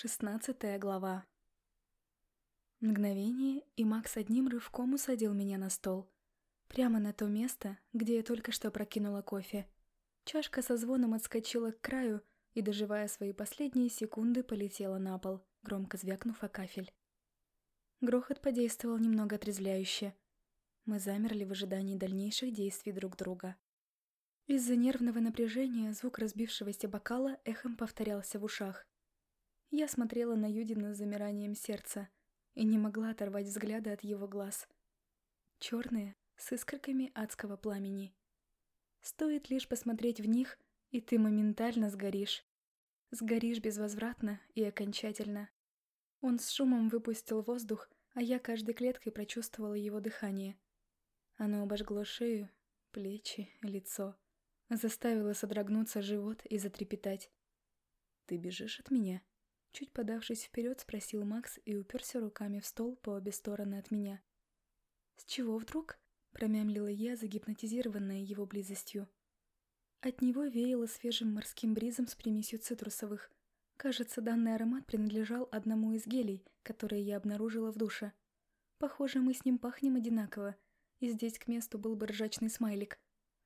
Шестнадцатая глава. Мгновение, и Макс одним рывком усадил меня на стол. Прямо на то место, где я только что прокинула кофе. Чашка со звоном отскочила к краю и, доживая свои последние секунды, полетела на пол, громко звякнув о кафель. Грохот подействовал немного отрезвляюще. Мы замерли в ожидании дальнейших действий друг друга. Из-за нервного напряжения звук разбившегося бокала эхом повторялся в ушах. Я смотрела на Юдина с замиранием сердца и не могла оторвать взгляда от его глаз. Черные, с искорками адского пламени. Стоит лишь посмотреть в них, и ты моментально сгоришь. Сгоришь безвозвратно и окончательно. Он с шумом выпустил воздух, а я каждой клеткой прочувствовала его дыхание. Оно обожгло шею, плечи, лицо. Заставило содрогнуться живот и затрепетать. «Ты бежишь от меня?» Чуть подавшись вперед, спросил Макс и уперся руками в стол по обе стороны от меня. «С чего вдруг?» — промямлила я, загипнотизированная его близостью. От него веяло свежим морским бризом с примесью цитрусовых. Кажется, данный аромат принадлежал одному из гелей, которые я обнаружила в душе. Похоже, мы с ним пахнем одинаково, и здесь к месту был бы ржачный смайлик.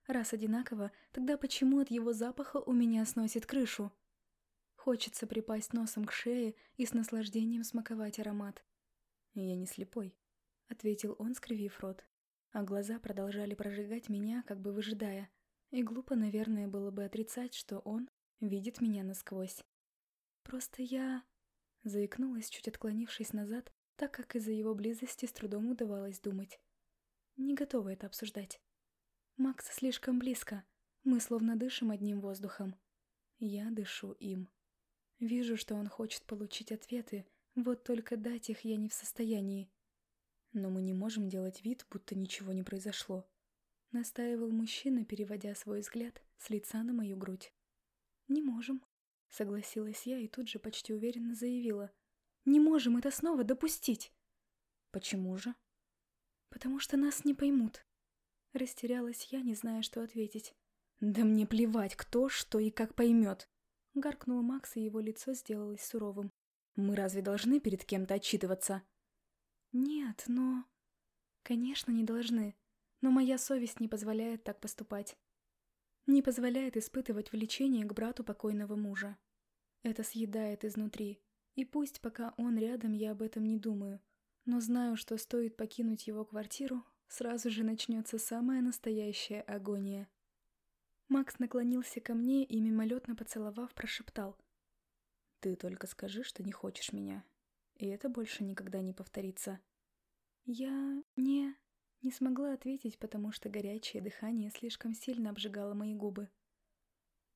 Раз одинаково, тогда почему от его запаха у меня сносит крышу? Хочется припасть носом к шее и с наслаждением смаковать аромат. «Я не слепой», — ответил он, скривив рот. А глаза продолжали прожигать меня, как бы выжидая. И глупо, наверное, было бы отрицать, что он видит меня насквозь. «Просто я...» — заикнулась, чуть отклонившись назад, так как из-за его близости с трудом удавалось думать. Не готова это обсуждать. Макс слишком близко. Мы словно дышим одним воздухом. Я дышу им. Вижу, что он хочет получить ответы, вот только дать их я не в состоянии. Но мы не можем делать вид, будто ничего не произошло. Настаивал мужчина, переводя свой взгляд с лица на мою грудь. «Не можем», — согласилась я и тут же почти уверенно заявила. «Не можем это снова допустить!» «Почему же?» «Потому что нас не поймут». Растерялась я, не зная, что ответить. «Да мне плевать, кто, что и как поймет!» Гаркнул Макс, и его лицо сделалось суровым. «Мы разве должны перед кем-то отчитываться?» «Нет, но...» «Конечно, не должны. Но моя совесть не позволяет так поступать. Не позволяет испытывать влечение к брату покойного мужа. Это съедает изнутри. И пусть пока он рядом, я об этом не думаю. Но знаю, что стоит покинуть его квартиру, сразу же начнется самая настоящая агония. Макс наклонился ко мне и, мимолетно поцеловав, прошептал. «Ты только скажи, что не хочешь меня, и это больше никогда не повторится». Я не... не смогла ответить, потому что горячее дыхание слишком сильно обжигало мои губы.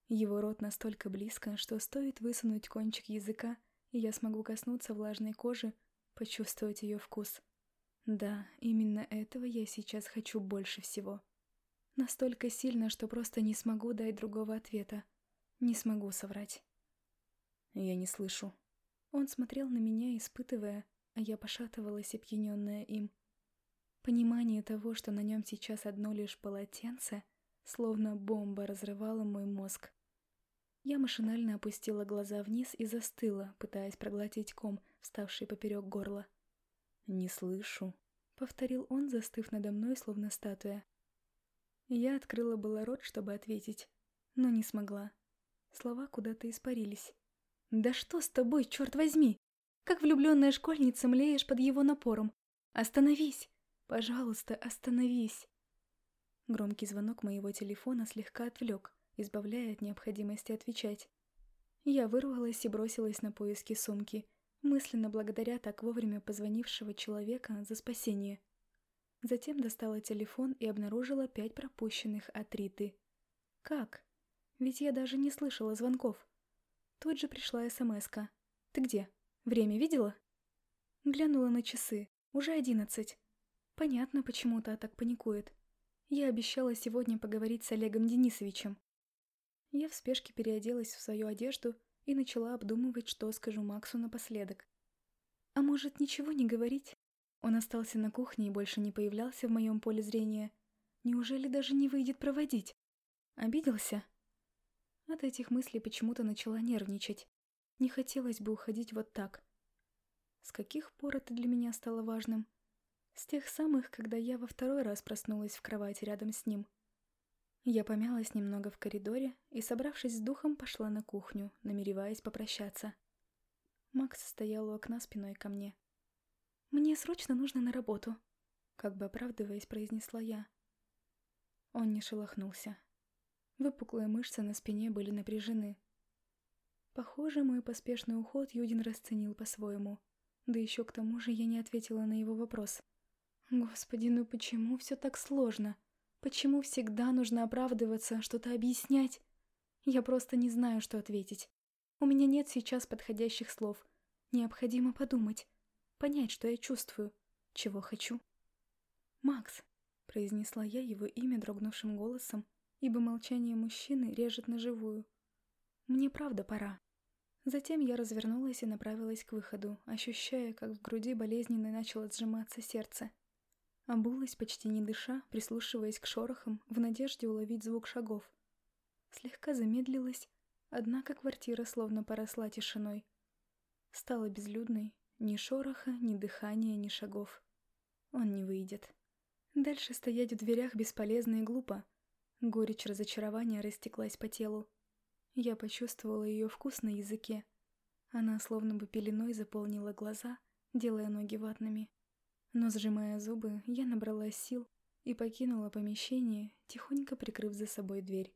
Его рот настолько близко, что стоит высунуть кончик языка, и я смогу коснуться влажной кожи, почувствовать ее вкус. Да, именно этого я сейчас хочу больше всего. Настолько сильно, что просто не смогу дать другого ответа. Не смогу соврать. Я не слышу. Он смотрел на меня, испытывая, а я пошатывалась, опьяненная им. Понимание того, что на нем сейчас одно лишь полотенце, словно бомба разрывало мой мозг. Я машинально опустила глаза вниз и застыла, пытаясь проглотить ком, вставший поперек горла. «Не слышу», — повторил он, застыв надо мной, словно статуя. Я открыла было рот, чтобы ответить, но не смогла. Слова куда-то испарились. «Да что с тобой, черт возьми? Как влюбленная школьница млеешь под его напором? Остановись! Пожалуйста, остановись!» Громкий звонок моего телефона слегка отвлек, избавляя от необходимости отвечать. Я вырвалась и бросилась на поиски сумки, мысленно благодаря так вовремя позвонившего человека за спасение. Затем достала телефон и обнаружила пять пропущенных от Риты. Как? Ведь я даже не слышала звонков. Тут же пришла смс -ка. «Ты где? Время видела?» Глянула на часы. Уже одиннадцать. Понятно, почему та так паникует. Я обещала сегодня поговорить с Олегом Денисовичем. Я в спешке переоделась в свою одежду и начала обдумывать, что скажу Максу напоследок. А может, ничего не говорить? Он остался на кухне и больше не появлялся в моем поле зрения. Неужели даже не выйдет проводить? Обиделся? От этих мыслей почему-то начала нервничать. Не хотелось бы уходить вот так. С каких пор это для меня стало важным? С тех самых, когда я во второй раз проснулась в кровати рядом с ним. Я помялась немного в коридоре и, собравшись с духом, пошла на кухню, намереваясь попрощаться. Макс стоял у окна спиной ко мне. «Мне срочно нужно на работу», — как бы оправдываясь, произнесла я. Он не шелохнулся. Выпуклые мышцы на спине были напряжены. Похоже, мой поспешный уход Юдин расценил по-своему. Да еще к тому же я не ответила на его вопрос. Господи, ну почему все так сложно? Почему всегда нужно оправдываться, что-то объяснять? Я просто не знаю, что ответить. У меня нет сейчас подходящих слов. Необходимо подумать. Понять, что я чувствую. Чего хочу. «Макс», — произнесла я его имя дрогнувшим голосом, ибо молчание мужчины режет на живую. «Мне правда пора». Затем я развернулась и направилась к выходу, ощущая, как в груди болезненно начало сжиматься сердце. Обулась, почти не дыша, прислушиваясь к шорохам, в надежде уловить звук шагов. Слегка замедлилась, однако квартира словно поросла тишиной. Стала безлюдной, ни шороха, ни дыхания, ни шагов. Он не выйдет. Дальше стоять в дверях бесполезно и глупо. Горечь разочарования растеклась по телу. Я почувствовала ее вкус на языке. Она словно бы пеленой заполнила глаза, делая ноги ватными. Но, сжимая зубы, я набрала сил и покинула помещение, тихонько прикрыв за собой дверь.